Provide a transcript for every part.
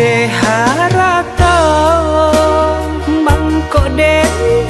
nasib siang nadaga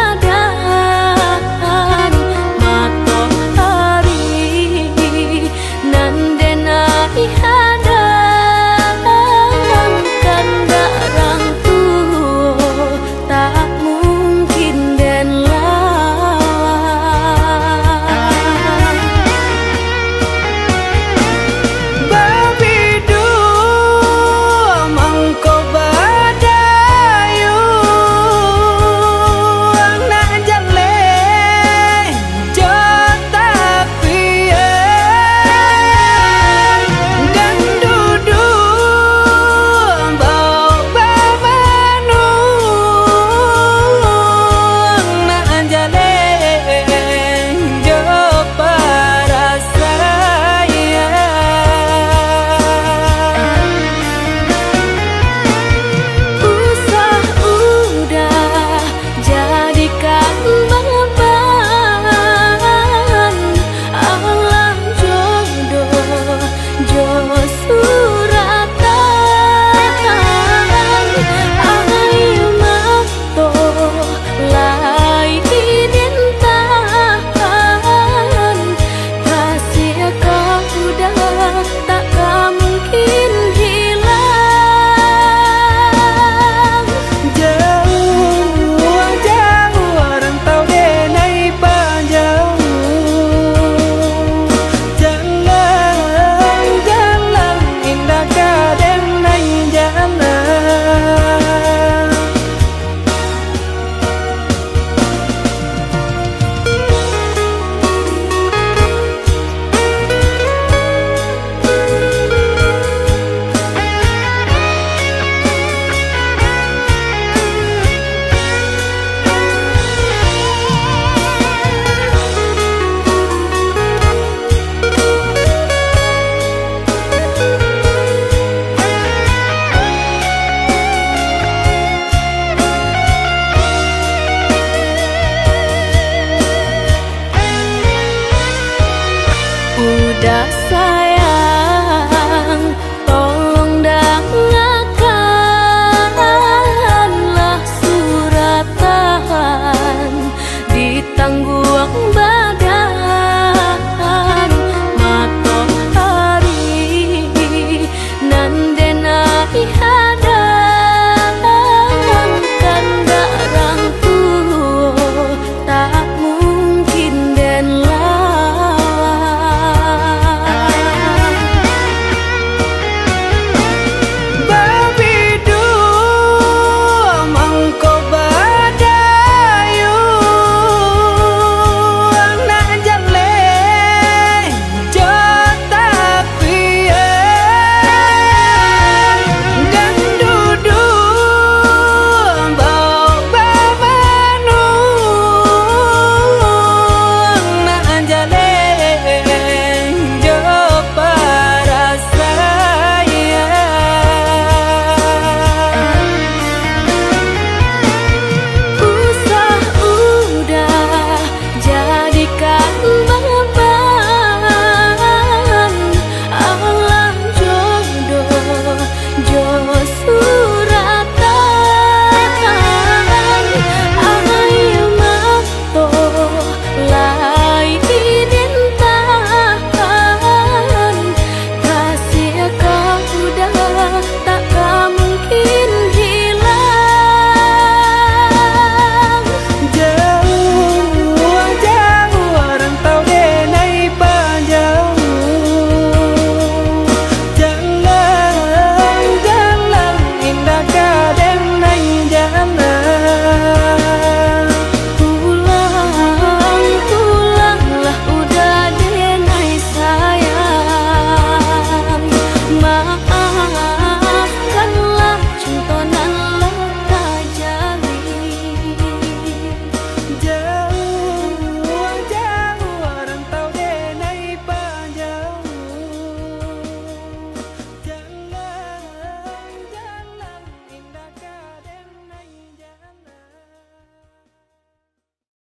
dust.